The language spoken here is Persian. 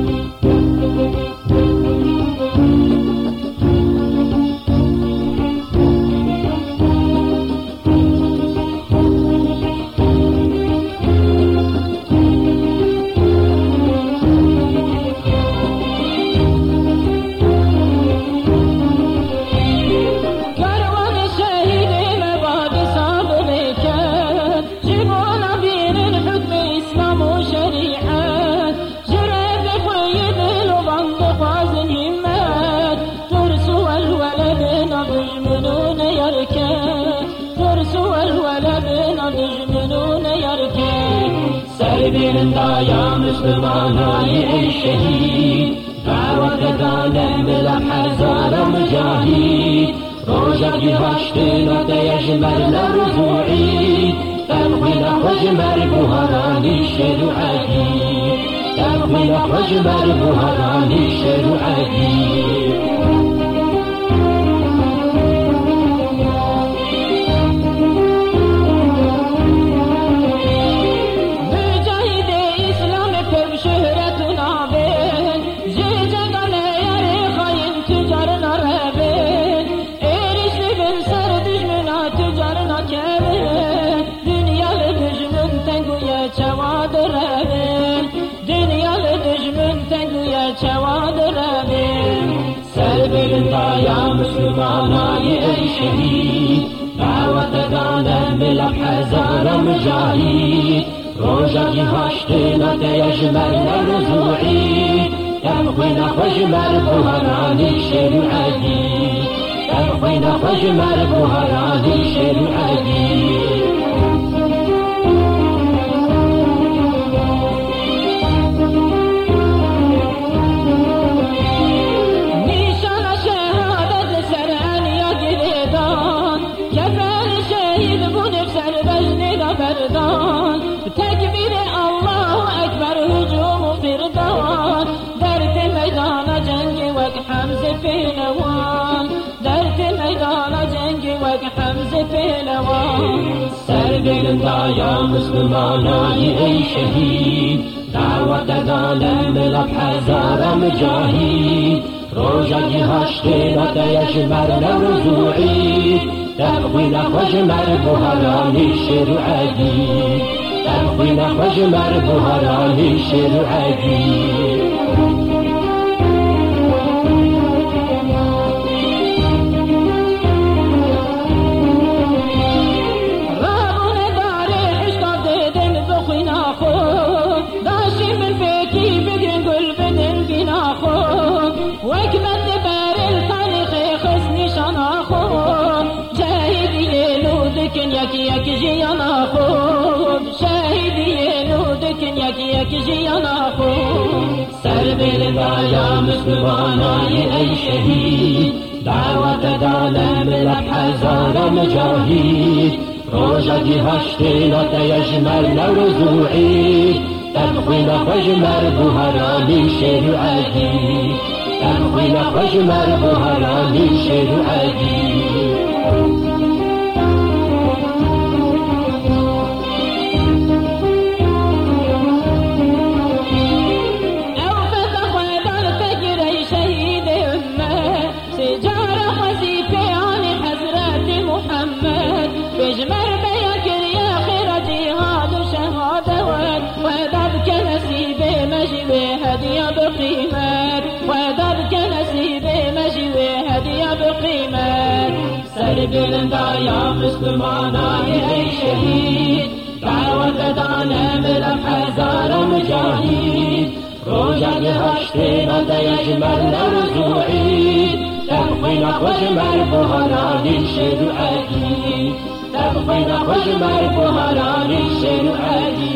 me. مسلمان ای شهید دعوت دانم بلا حزار مجاهید روجك هشتين وتيجمر لرزوعي تبغي لحجمر بهراني شلو عديد تبغي لحجمر بهراني شلو مسلمان ای شهید. دعوت دانم بلب حزار مجاهید روجا هاشتی نتیجمل نرزوعی. تبغي نخجمل بهراني شرعدي تبغي نخجمل بهراني شرعدي سر یا مسلمانای ای شهید. دعوت دالم لب هزار مجاهید روژگی هشتی نتیش مر نرزوعی تبغي نخوش مر بهرانی شرعدی تبغي نخوش مر بهرانی شرعدی یک جیانا خو سر بل بایا مسلمانای ای شهید. دعوت دالم لب هزار مجاهید روژگی هشتی نتیجمر نرزوعی تبخی نخجمر بهرانی شروعدی تبخی نخجمر بهرانی شروعدی بلندا يا مسلمانا يا شهيد دعوة دانا من حزار مجاهد روجا بهشتنا تيجمل نرزوعي تبقينا خجمر بهراني شرعدي تبقينا خجمر بهراني شرعدي